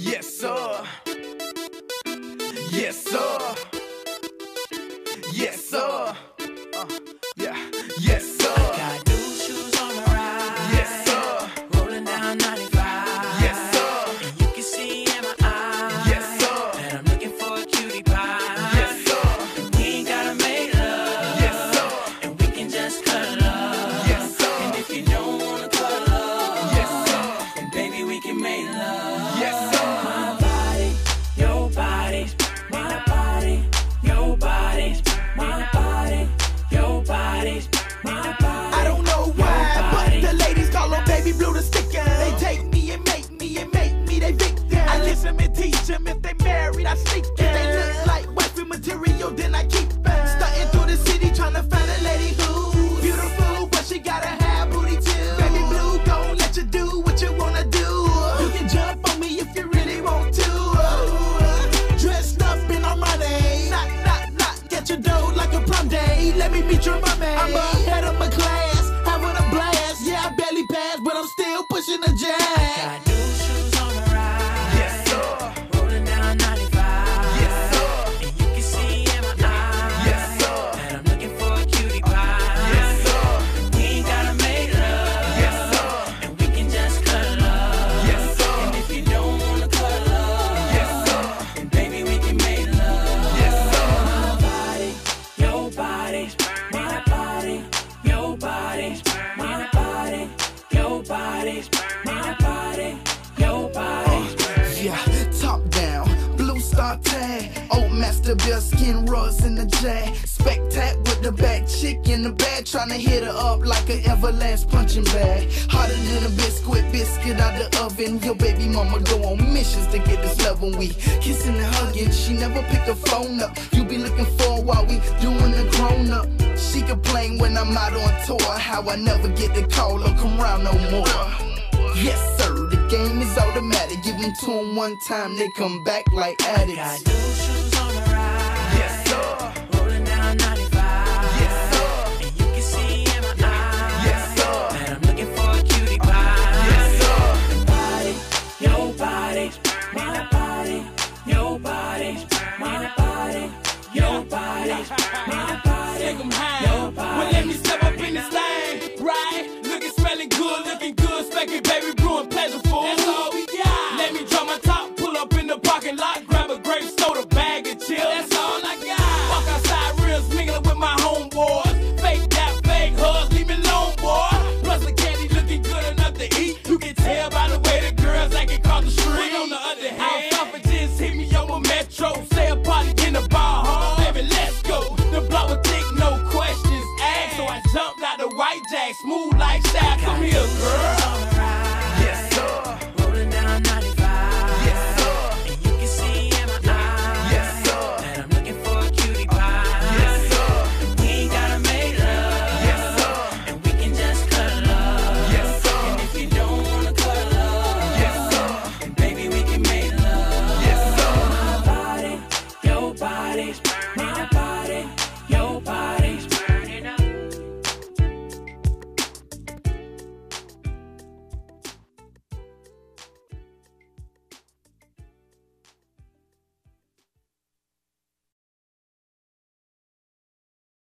Yes, sir. I sneak. If they look like wifey material, then I keep them. Stunting through the city trying to find a lady who's beautiful, but she gotta have booty too. Baby blue gon' let you do what you wanna do. You can jump on me if you really want to. Dressed up in Armani, knock knock knock, get your dough like a prom day. Let me meet your mommy. I'm ahead of my class, having a blast. Yeah, I barely passed, but I'm still pushing the jazz. Body, my body, star old master beer skin rugs in the jag, spectac with the back chick in the bag, trying to hit her up like an everlast punching bag. Hotter than a biscuit, biscuit out the oven. Your baby mama go on missions to get this love when we kissing and hugging. She never pick her phone up. You be looking for while we doing the grown up. She complain when I'm out on tour, how I never get the call or come round no more. Yes, sir, game is automatic. Give them to them one time, they come back like addicts. Got new shoes on the ride. Yes, sir. Rolling down 95. Yes, sir. And you can see in my eyes. Yes, sir. That I'm looking for a cutie pie. Yes, sir. Body, your body, my body, your body, my body, your body, my body. Take them high. jump, like the white jack, smooth like lifestyle. Come here, girl.